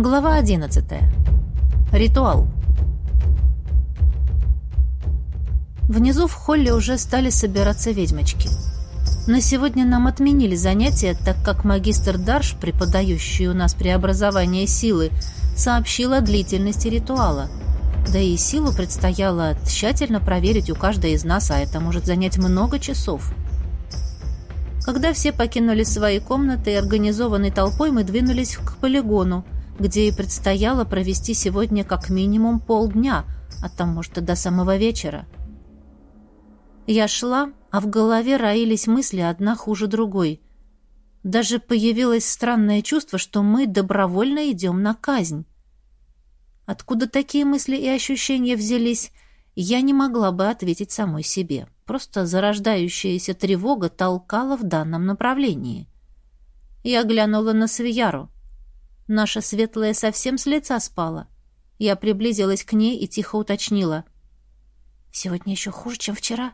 Глава 11. Ритуал. Внизу в холле уже стали собираться ведьмочки. На сегодня нам отменили занятия, так как магистр Дарш, преподающий у нас преобразование силы, сообщил о длительности ритуала. Да и силу предстояло тщательно проверить у каждой из нас, а это может занять много часов. Когда все покинули свои комнаты и организованной толпой мы двинулись к полигону, где и предстояло провести сегодня как минимум полдня, а там, может, и до самого вечера. Я шла, а в голове роились мысли одна хуже другой. Даже появилось странное чувство, что мы добровольно идем на казнь. Откуда такие мысли и ощущения взялись, я не могла бы ответить самой себе. Просто зарождающаяся тревога толкала в данном направлении. Я глянула на Свияру. Наша светлая совсем с лица спала. Я приблизилась к ней и тихо уточнила. «Сегодня еще хуже, чем вчера?»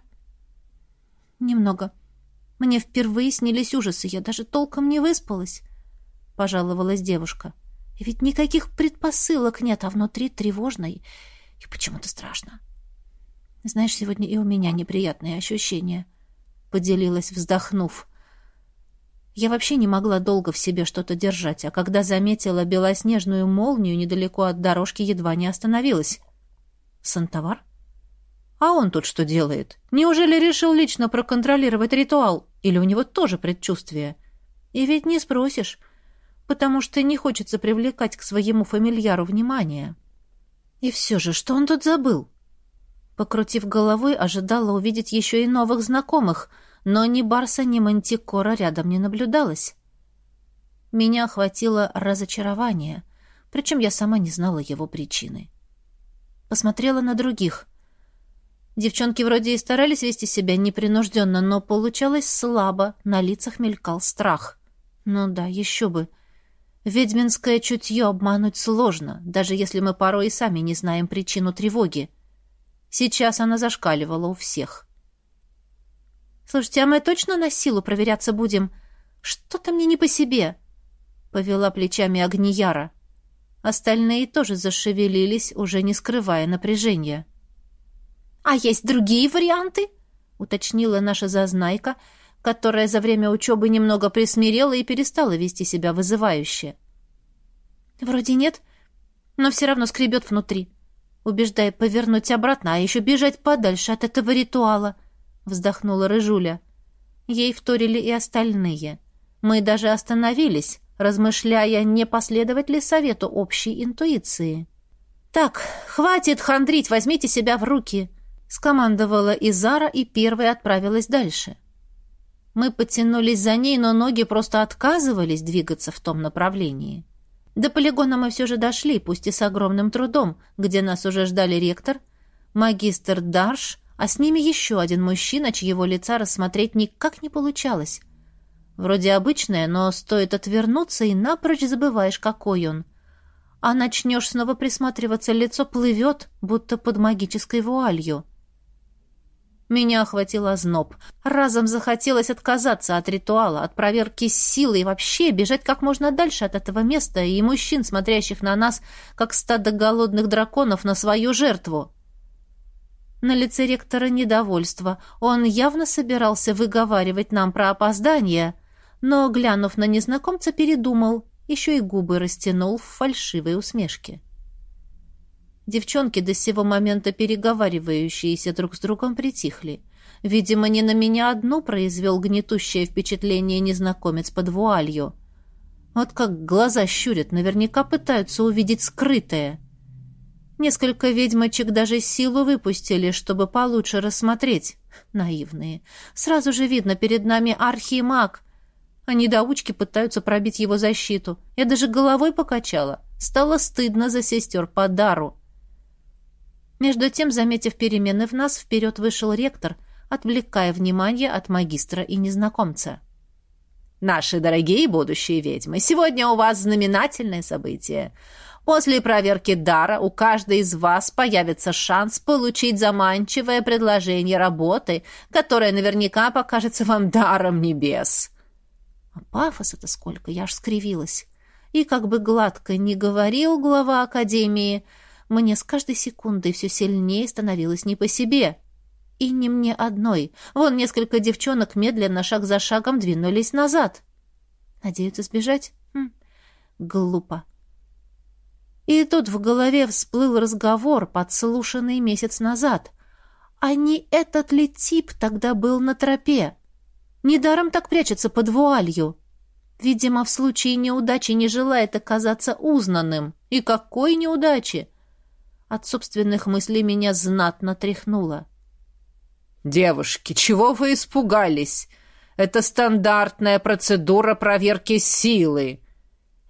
«Немного. Мне впервые снились ужасы. Я даже толком не выспалась», — пожаловалась девушка. «И ведь никаких предпосылок нет, а внутри тревожно и, и почему-то страшно». «Знаешь, сегодня и у меня неприятные ощущения», — поделилась, вздохнув. Я вообще не могла долго в себе что-то держать, а когда заметила белоснежную молнию недалеко от дорожки, едва не остановилась. Сантовар? А он тут что делает? Неужели решил лично проконтролировать ритуал? Или у него тоже предчувствие? И ведь не спросишь, потому что не хочется привлекать к своему фамильяру внимание. И все же, что он тут забыл? Покрутив головой, ожидала увидеть еще и новых знакомых — но ни Барса, ни Мантикора рядом не наблюдалось. Меня охватило разочарование, причем я сама не знала его причины. Посмотрела на других. Девчонки вроде и старались вести себя непринужденно, но получалось слабо, на лицах мелькал страх. Ну да, еще бы. Ведьминское чутье обмануть сложно, даже если мы порой и сами не знаем причину тревоги. Сейчас она зашкаливала у всех. «Слушайте, а мы точно на силу проверяться будем? Что-то мне не по себе», — повела плечами Агнияра. Остальные тоже зашевелились, уже не скрывая напряжения. «А есть другие варианты?» — уточнила наша зазнайка, которая за время учебы немного присмирела и перестала вести себя вызывающе. «Вроде нет, но все равно скребет внутри», убеждая повернуть обратно, а еще бежать подальше от этого ритуала. — вздохнула Рыжуля. Ей вторили и остальные. Мы даже остановились, размышляя, не последовать ли совету общей интуиции. «Так, хватит хандрить, возьмите себя в руки!» — скомандовала Изара и первой отправилась дальше. Мы потянулись за ней, но ноги просто отказывались двигаться в том направлении. До полигона мы все же дошли, пусть и с огромным трудом, где нас уже ждали ректор, магистр Дарш а с ними еще один мужчина, чьего лица рассмотреть никак не получалось. Вроде обычное, но стоит отвернуться, и напрочь забываешь, какой он. А начнешь снова присматриваться, лицо плывет, будто под магической вуалью. Меня охватил озноб. Разом захотелось отказаться от ритуала, от проверки силы и вообще бежать как можно дальше от этого места и мужчин, смотрящих на нас, как стадо голодных драконов на свою жертву. На лице ректора недовольство. Он явно собирался выговаривать нам про опоздание, но, глянув на незнакомца, передумал, еще и губы растянул в фальшивой усмешке. Девчонки, до сего момента переговаривающиеся друг с другом, притихли. Видимо, не на меня одну произвел гнетущее впечатление незнакомец под вуалью. Вот как глаза щурят, наверняка пытаются увидеть скрытое. Несколько ведьмочек даже силу выпустили, чтобы получше рассмотреть. Наивные. Сразу же видно, перед нами архимаг. А недоучки пытаются пробить его защиту. Я даже головой покачала. Стало стыдно за сестер по дару. Между тем, заметив перемены в нас, вперед вышел ректор, отвлекая внимание от магистра и незнакомца. «Наши дорогие будущие ведьмы, сегодня у вас знаменательное событие. После проверки дара у каждой из вас появится шанс получить заманчивое предложение работы, которое наверняка покажется вам даром небес. А пафоса-то сколько, я аж скривилась. И как бы гладко не говорил глава Академии, мне с каждой секундой все сильнее становилось не по себе. И не мне одной. Вон несколько девчонок медленно, шаг за шагом, двинулись назад. Надеются сбежать? Хм, глупо. И тут в голове всплыл разговор, подслушанный месяц назад. А не этот ли тип тогда был на тропе? Недаром так прячется под вуалью. Видимо, в случае неудачи не желает оказаться узнанным. И какой неудачи! От собственных мыслей меня знатно тряхнуло. «Девушки, чего вы испугались? Это стандартная процедура проверки силы!»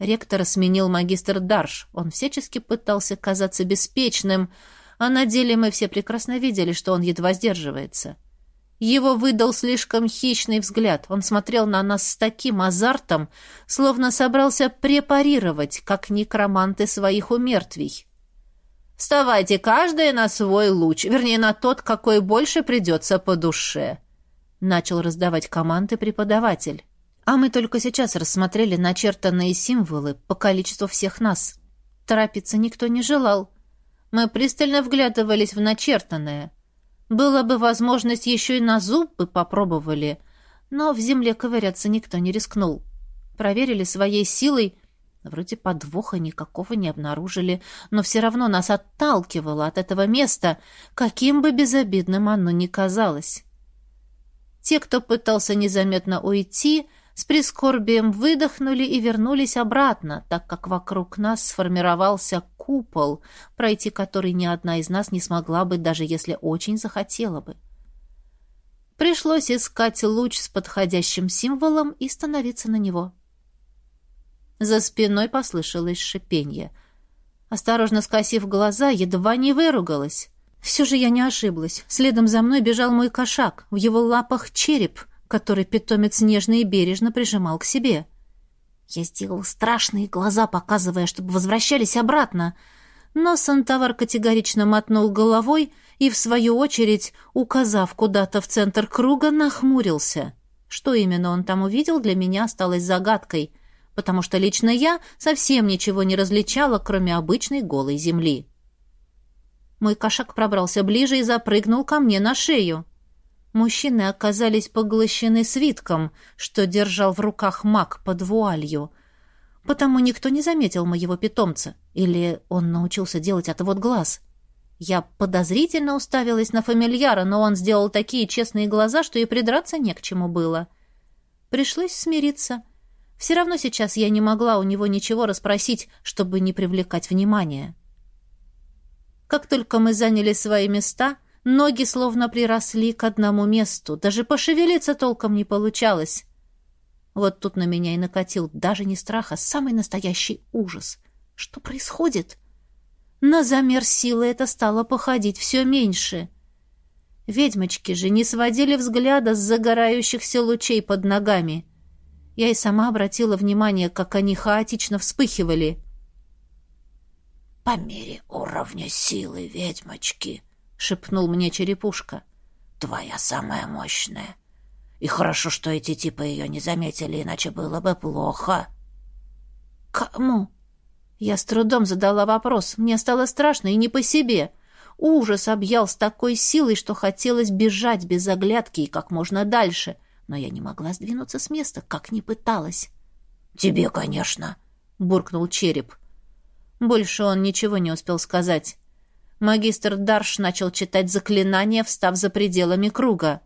Ректора сменил магистр Дарш. Он всячески пытался казаться беспечным, а на деле мы все прекрасно видели, что он едва сдерживается. Его выдал слишком хищный взгляд. Он смотрел на нас с таким азартом, словно собрался препарировать, как некроманты своих умертвий. «Вставайте, каждая на свой луч, вернее, на тот, какой больше придется по душе», — начал раздавать команды преподаватель. А мы только сейчас рассмотрели начертанные символы по количеству всех нас. Торопиться никто не желал. Мы пристально вглядывались в начертанное. Была бы возможность еще и на зубы попробовали, но в земле ковыряться никто не рискнул. Проверили своей силой, вроде подвоха никакого не обнаружили, но все равно нас отталкивало от этого места, каким бы безобидным оно ни казалось. Те, кто пытался незаметно уйти, — с прискорбием выдохнули и вернулись обратно, так как вокруг нас сформировался купол, пройти который ни одна из нас не смогла бы, даже если очень захотела бы. Пришлось искать луч с подходящим символом и становиться на него. За спиной послышалось шипенье. Осторожно скосив глаза, едва не выругалась. Все же я не ошиблась. Следом за мной бежал мой кошак. В его лапах череп — который питомец нежно и бережно прижимал к себе. Я сделал страшные глаза, показывая, чтобы возвращались обратно, но Сантавар категорично мотнул головой и, в свою очередь, указав куда-то в центр круга, нахмурился. Что именно он там увидел, для меня осталось загадкой, потому что лично я совсем ничего не различала, кроме обычной голой земли. Мой кошак пробрался ближе и запрыгнул ко мне на шею. Мужчины оказались поглощены свитком, что держал в руках маг под вуалью. Потому никто не заметил моего питомца. Или он научился делать отвод глаз. Я подозрительно уставилась на фамильяра, но он сделал такие честные глаза, что и придраться не к чему было. Пришлось смириться. Все равно сейчас я не могла у него ничего расспросить, чтобы не привлекать внимания. Как только мы заняли свои места, Ноги словно приросли к одному месту, даже пошевелиться толком не получалось. Вот тут на меня и накатил даже не страх, а самый настоящий ужас. Что происходит? На замер силы это стало походить все меньше. Ведьмочки же не сводили взгляда с загорающихся лучей под ногами. Я и сама обратила внимание, как они хаотично вспыхивали. «По мере уровня силы ведьмочки», — шепнул мне черепушка. «Твоя самая мощная. И хорошо, что эти типы ее не заметили, иначе было бы плохо». «Кому?» Я с трудом задала вопрос. Мне стало страшно и не по себе. Ужас объял с такой силой, что хотелось бежать без оглядки и как можно дальше. Но я не могла сдвинуться с места, как ни пыталась. «Тебе, конечно», — буркнул череп. Больше он ничего не успел сказать. Магистр Дарш начал читать заклинания, встав за пределами круга.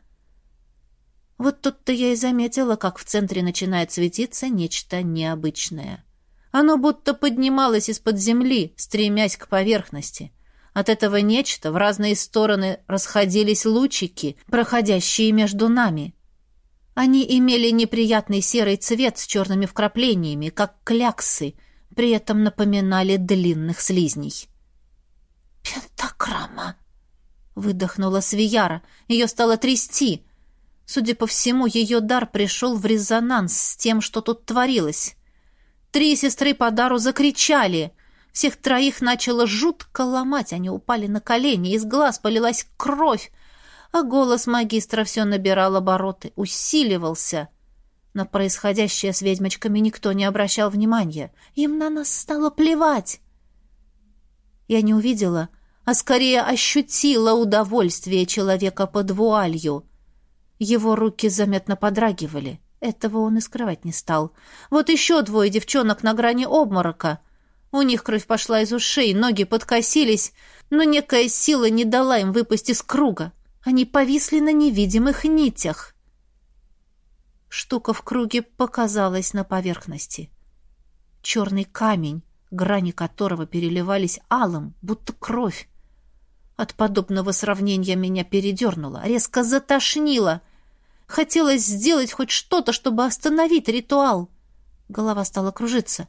Вот тут-то я и заметила, как в центре начинает светиться нечто необычное. Оно будто поднималось из-под земли, стремясь к поверхности. От этого нечто в разные стороны расходились лучики, проходящие между нами. Они имели неприятный серый цвет с черными вкраплениями, как кляксы, при этом напоминали длинных слизней. «Пентаграмма!» — выдохнула Свияра. Ее стало трясти. Судя по всему, ее дар пришел в резонанс с тем, что тут творилось. Три сестры по дару закричали. Всех троих начало жутко ломать. Они упали на колени, из глаз полилась кровь, а голос магистра все набирал обороты, усиливался. На происходящее с ведьмочками никто не обращал внимания. Им на нас стало плевать. Я не увидела, а скорее ощутила удовольствие человека под вуалью. Его руки заметно подрагивали. Этого он и скрывать не стал. Вот еще двое девчонок на грани обморока. У них кровь пошла из ушей, ноги подкосились, но некая сила не дала им выпасть из круга. Они повисли на невидимых нитях. Штука в круге показалась на поверхности. Черный камень, грани которого переливались алым, будто кровь. От подобного сравнения меня передернуло, резко затошнило. Хотелось сделать хоть что-то, чтобы остановить ритуал. Голова стала кружиться.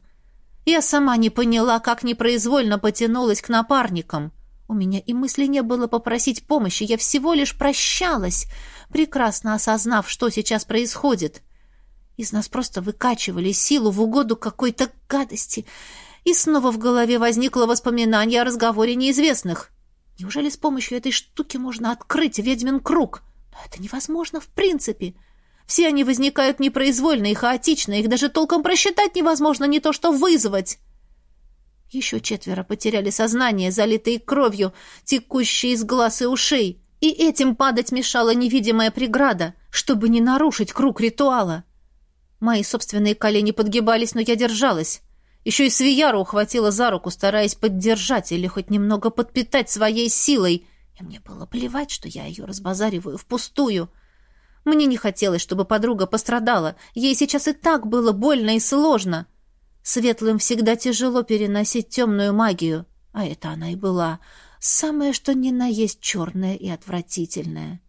Я сама не поняла, как непроизвольно потянулась к напарникам. У меня и мысли не было попросить помощи, я всего лишь прощалась, прекрасно осознав, что сейчас происходит. Из нас просто выкачивали силу в угоду какой-то гадости. И снова в голове возникло воспоминание о разговоре неизвестных. Неужели с помощью этой штуки можно открыть ведьмин круг? Но это невозможно в принципе. Все они возникают непроизвольно и хаотично, их даже толком просчитать невозможно, не то что вызвать. Еще четверо потеряли сознание, залитые кровью, текущие из глаз и ушей. И этим падать мешала невидимая преграда, чтобы не нарушить круг ритуала. Мои собственные колени подгибались, но я держалась. Еще и Свияру ухватила за руку, стараясь поддержать или хоть немного подпитать своей силой. И мне было плевать, что я ее разбазариваю впустую. Мне не хотелось, чтобы подруга пострадала. Ей сейчас и так было больно и сложно. — Светлым всегда тяжело переносить темную магию, а это она и была. Самое, что ни на есть черное и отвратительное.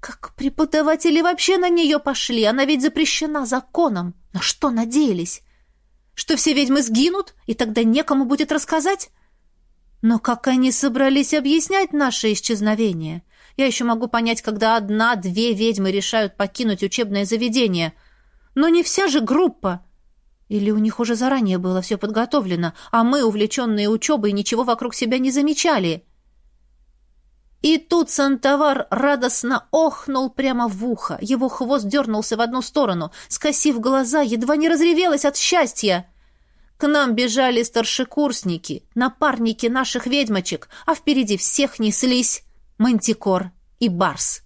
Как преподаватели вообще на нее пошли? Она ведь запрещена законом. На что надеялись? Что все ведьмы сгинут, и тогда некому будет рассказать? Но как они собрались объяснять наше исчезновение? Я еще могу понять, когда одна-две ведьмы решают покинуть учебное заведение. Но не вся же группа. Или у них уже заранее было все подготовлено, а мы, увлеченные учебой, ничего вокруг себя не замечали? И тут Сантовар радостно охнул прямо в ухо. Его хвост дернулся в одну сторону. Скосив глаза, едва не разревелась от счастья. К нам бежали старшекурсники, напарники наших ведьмочек, а впереди всех неслись Мантикор и Барс.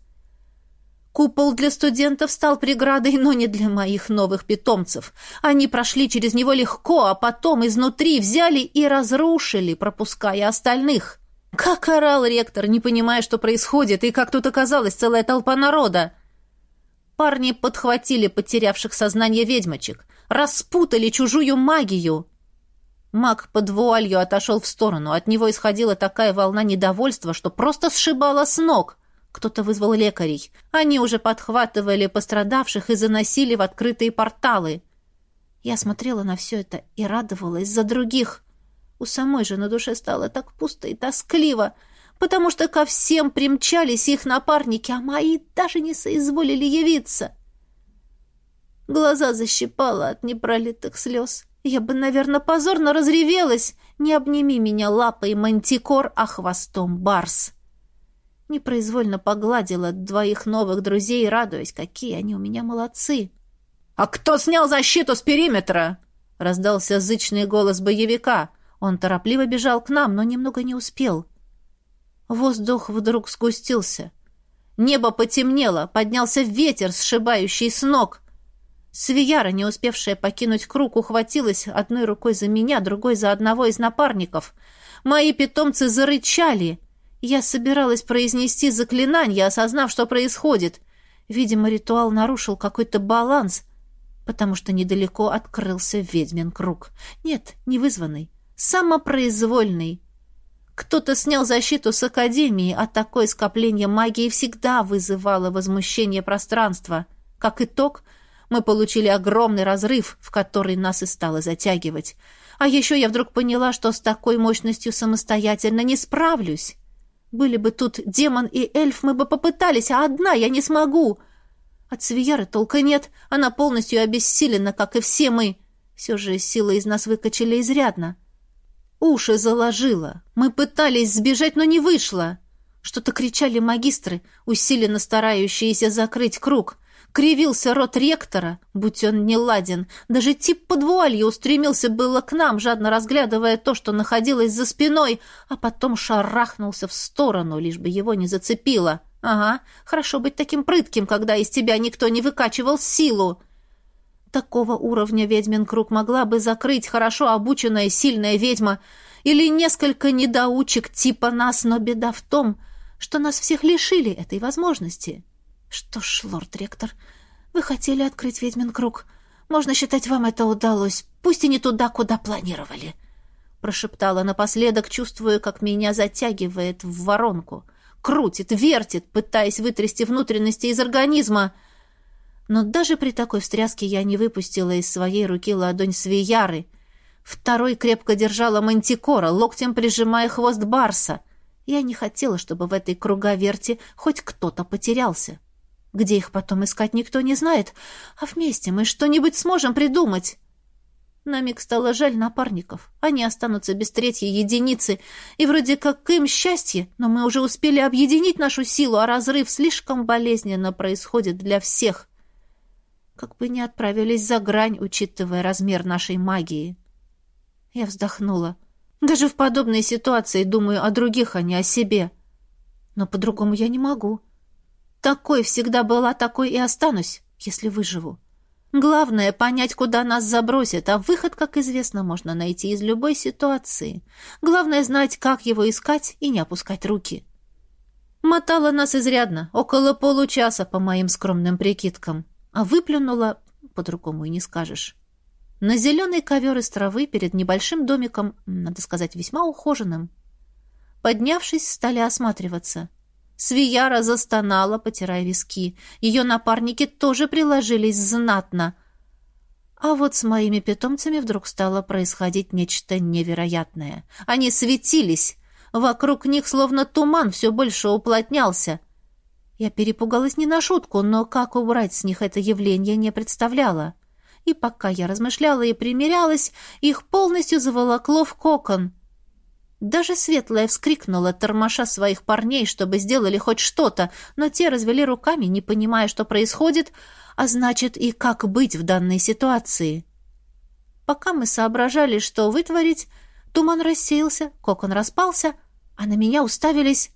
Купол для студентов стал преградой, но не для моих новых питомцев. Они прошли через него легко, а потом изнутри взяли и разрушили, пропуская остальных. Как орал ректор, не понимая, что происходит, и как тут оказалась целая толпа народа. Парни подхватили потерявших сознание ведьмочек, распутали чужую магию. Маг под вуалью отошел в сторону, от него исходила такая волна недовольства, что просто сшибала с ног — кто-то вызвал лекарей. Они уже подхватывали пострадавших и заносили в открытые порталы. Я смотрела на все это и радовалась за других. У самой же на душе стало так пусто и тоскливо, потому что ко всем примчались их напарники, а мои даже не соизволили явиться. Глаза защипало от непролитых слез. Я бы, наверное, позорно разревелась. Не обними меня лапой мантикор, а хвостом барс. Непроизвольно погладила двоих новых друзей, радуясь, какие они у меня молодцы. «А кто снял защиту с периметра?» — раздался зычный голос боевика. Он торопливо бежал к нам, но немного не успел. Воздух вдруг сгустился. Небо потемнело, поднялся ветер, сшибающий с ног. Свияра, не успевшая покинуть круг, ухватилась одной рукой за меня, другой за одного из напарников. Мои питомцы зарычали — я собиралась произнести заклинание, осознав, что происходит. Видимо, ритуал нарушил какой-то баланс, потому что недалеко открылся ведьмин круг. Нет, не вызванный, самопроизвольный. Кто-то снял защиту с Академии, а такое скопление магии всегда вызывало возмущение пространства. Как итог, мы получили огромный разрыв, в который нас и стало затягивать. А еще я вдруг поняла, что с такой мощностью самостоятельно не справлюсь. Были бы тут демон и эльф, мы бы попытались, а одна я не смогу. От Свияры толка нет, она полностью обессилена, как и все мы. Все же силы из нас выкачали изрядно. Уши заложило. Мы пытались сбежать, но не вышло. Что-то кричали магистры, усиленно старающиеся закрыть круг. кривился рот ректора, будь он не ладен. Даже тип под вуалью устремился было к нам, жадно разглядывая то, что находилось за спиной, а потом шарахнулся в сторону, лишь бы его не зацепило. Ага, хорошо быть таким прытким, когда из тебя никто не выкачивал силу. Такого уровня ведьмин круг могла бы закрыть хорошо обученная сильная ведьма или несколько недоучек типа нас, но беда в том, что нас всех лишили этой возможности. Что ж, лорд-ректор, вы хотели открыть ведьмин круг. Можно считать, вам это удалось, пусть и не туда, куда планировали. Прошептала напоследок, чувствуя, как меня затягивает в воронку. Крутит, вертит, пытаясь вытрясти внутренности из организма. Но даже при такой встряске я не выпустила из своей руки ладонь Свияры. Второй крепко держала мантикора, локтем прижимая хвост барса. Я не хотела, чтобы в этой круговерте хоть кто-то потерялся. Где их потом искать, никто не знает. А вместе мы что-нибудь сможем придумать. На миг стало жаль напарников. Они останутся без третьей единицы. И вроде как им счастье, но мы уже успели объединить нашу силу, а разрыв слишком болезненно происходит для всех. Как бы не отправились за грань, учитывая размер нашей магии. Я вздохнула. Даже в подобной ситуации думаю о других, а не о себе. Но по-другому я не могу. — такой всегда была, такой и останусь, если выживу. Главное — понять, куда нас забросят, а выход, как известно, можно найти из любой ситуации. Главное — знать, как его искать и не опускать руки. Мотала нас изрядно, около получаса, по моим скромным прикидкам. А выплюнула, по-другому и не скажешь. На зеленый ковер из травы перед небольшим домиком, надо сказать, весьма ухоженным. Поднявшись, стали осматриваться. Свияра застонала, потирая виски. Ее напарники тоже приложились знатно. А вот с моими питомцами вдруг стало происходить нечто невероятное. Они светились. Вокруг них словно туман все больше уплотнялся. Я перепугалась не на шутку, но как убрать с них это явление не представляла. И пока я размышляла и примерялась, их полностью заволокло в кокон — даже Светлая вскрикнула, тормоша своих парней, чтобы сделали хоть что-то, но те развели руками, не понимая, что происходит, а значит и как быть в данной ситуации. Пока мы соображали, что вытворить, туман рассеялся, кокон распался, а на меня уставились...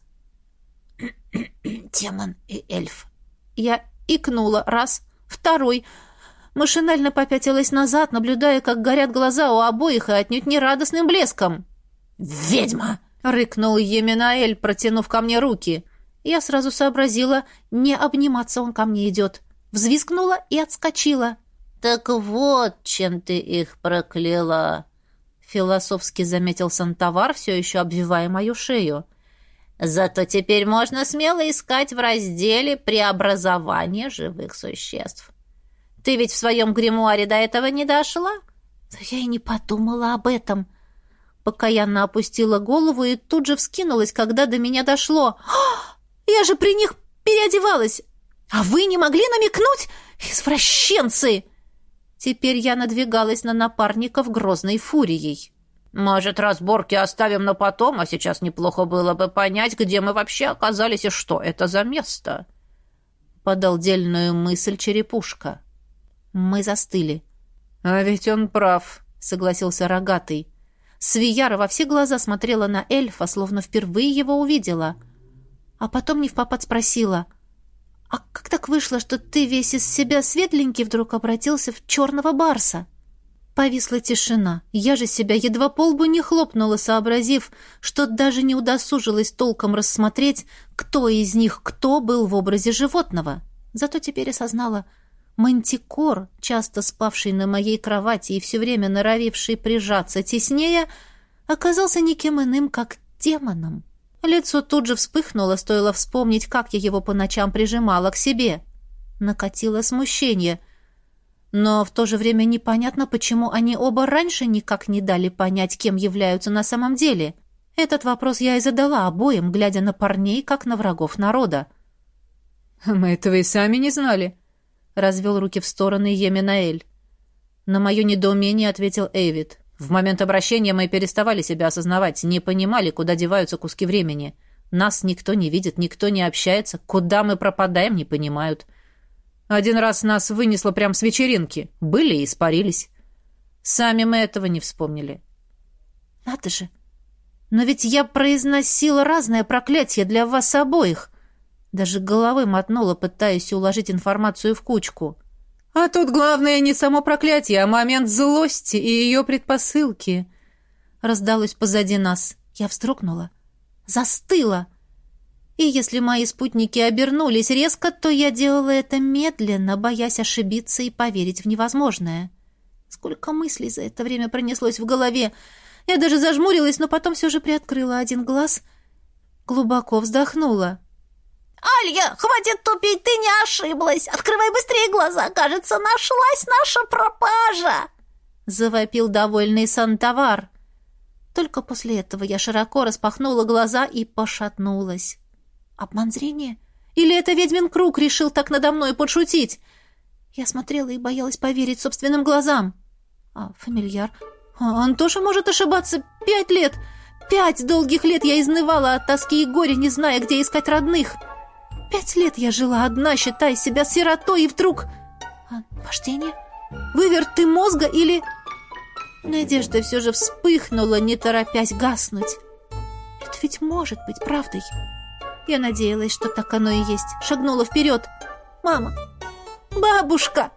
«Демон и эльф». Я икнула раз, второй... Машинально попятилась назад, наблюдая, как горят глаза у обоих и отнюдь не радостным блеском. «Ведьма!» — рыкнул Еминаэль, протянув ко мне руки. Я сразу сообразила, не обниматься он ко мне идет. Взвизгнула и отскочила. «Так вот, чем ты их прокляла!» — философски заметил Сантовар, все еще обвивая мою шею. «Зато теперь можно смело искать в разделе «Преобразование живых существ». Ты ведь в своем гримуаре до этого не дошла?» «Да я и не подумала об этом», — Покаянно опустила голову и тут же вскинулась, когда до меня дошло. «А, «Я же при них переодевалась! А вы не могли намекнуть? Извращенцы!» Теперь я надвигалась на напарников грозной фурией. «Может, разборки оставим на потом, а сейчас неплохо было бы понять, где мы вообще оказались и что это за место?» Подал дельную мысль черепушка. Мы застыли. «А ведь он прав», — согласился рогатый. Свияра во все глаза смотрела на эльфа, словно впервые его увидела. А потом не в попад спросила, «А как так вышло, что ты весь из себя светленький вдруг обратился в черного барса?» Повисла тишина. Я же себя едва полбу не хлопнула, сообразив, что даже не удосужилась толком рассмотреть, кто из них кто был в образе животного. Зато теперь осознала — Мантикор, часто спавший на моей кровати и все время норовивший прижаться теснее, оказался никем иным, как демоном. Лицо тут же вспыхнуло, стоило вспомнить, как я его по ночам прижимала к себе. Накатило смущение. Но в то же время непонятно, почему они оба раньше никак не дали понять, кем являются на самом деле. Этот вопрос я и задала обоим, глядя на парней, как на врагов народа. «Мы этого и сами не знали», развел руки в стороны Еминаэль. На мое недоумение ответил Эйвид. В момент обращения мы переставали себя осознавать, не понимали, куда деваются куски времени. Нас никто не видит, никто не общается. Куда мы пропадаем, не понимают. Один раз нас вынесло прямо с вечеринки. Были и испарились. Сами мы этого не вспомнили. Надо же. Но ведь я произносила разное проклятие для вас обоих. Даже головой мотнула, пытаясь уложить информацию в кучку. А тут главное не само проклятие, а момент злости и ее предпосылки. Раздалось позади нас. Я вздрогнула. Застыла. И если мои спутники обернулись резко, то я делала это медленно, боясь ошибиться и поверить в невозможное. Сколько мыслей за это время пронеслось в голове. Я даже зажмурилась, но потом все же приоткрыла один глаз, глубоко вздохнула. «Алья, хватит тупить, ты не ошиблась! Открывай быстрее глаза, кажется, нашлась наша пропажа!» Завопил довольный Сантавар. Только после этого я широко распахнула глаза и пошатнулась. Обман зрения? Или это ведьмин круг решил так надо мной подшутить? Я смотрела и боялась поверить собственным глазам. А фамильяр? Он тоже может ошибаться. Пять лет! Пять долгих лет я изнывала от тоски и горя, не зная, где искать родных. Пять лет я жила одна, считая себя сиротой, и вдруг... А, вождение? Выверты мозга или... Надежда все же вспыхнула, не торопясь гаснуть. Это ведь может быть правдой. Я надеялась, что так оно и есть. Шагнула вперед. «Мама! Бабушка!»